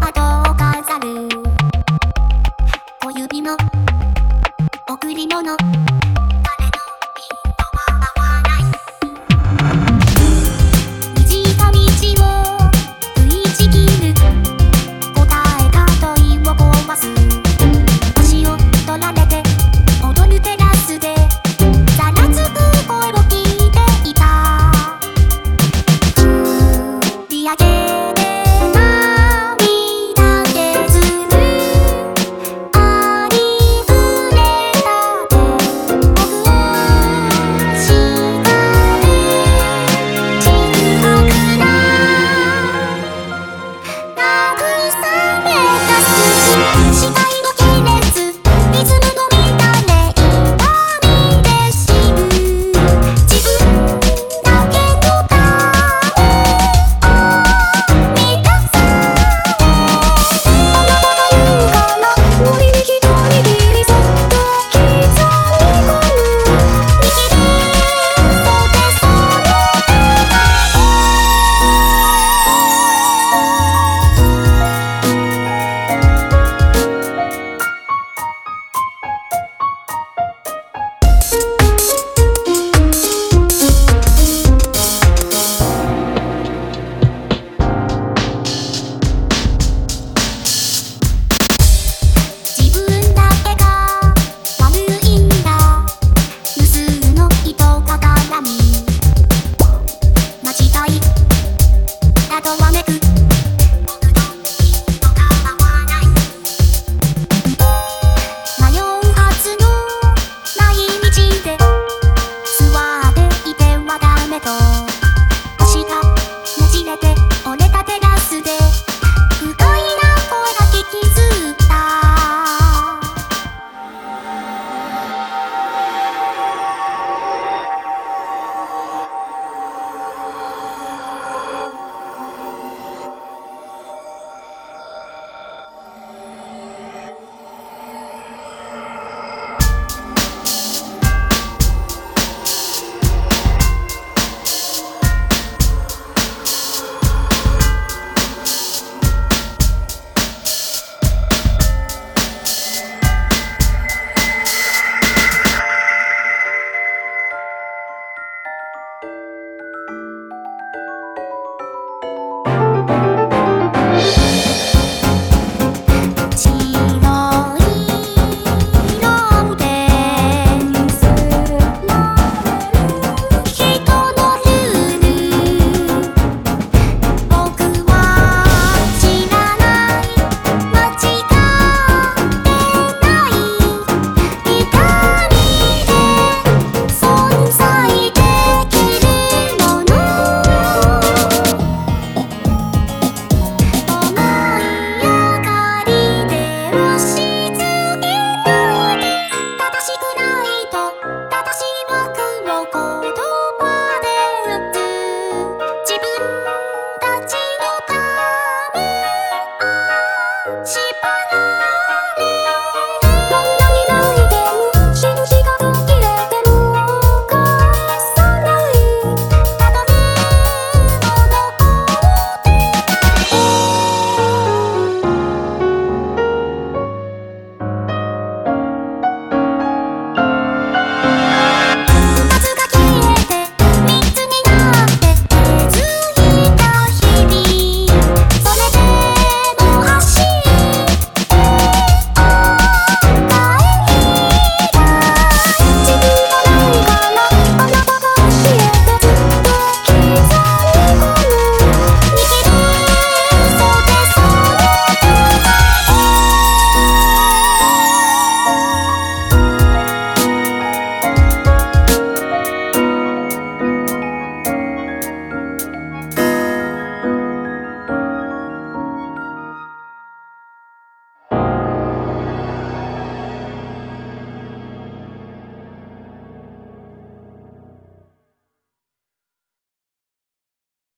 後を飾る。小指の贈り物。keep on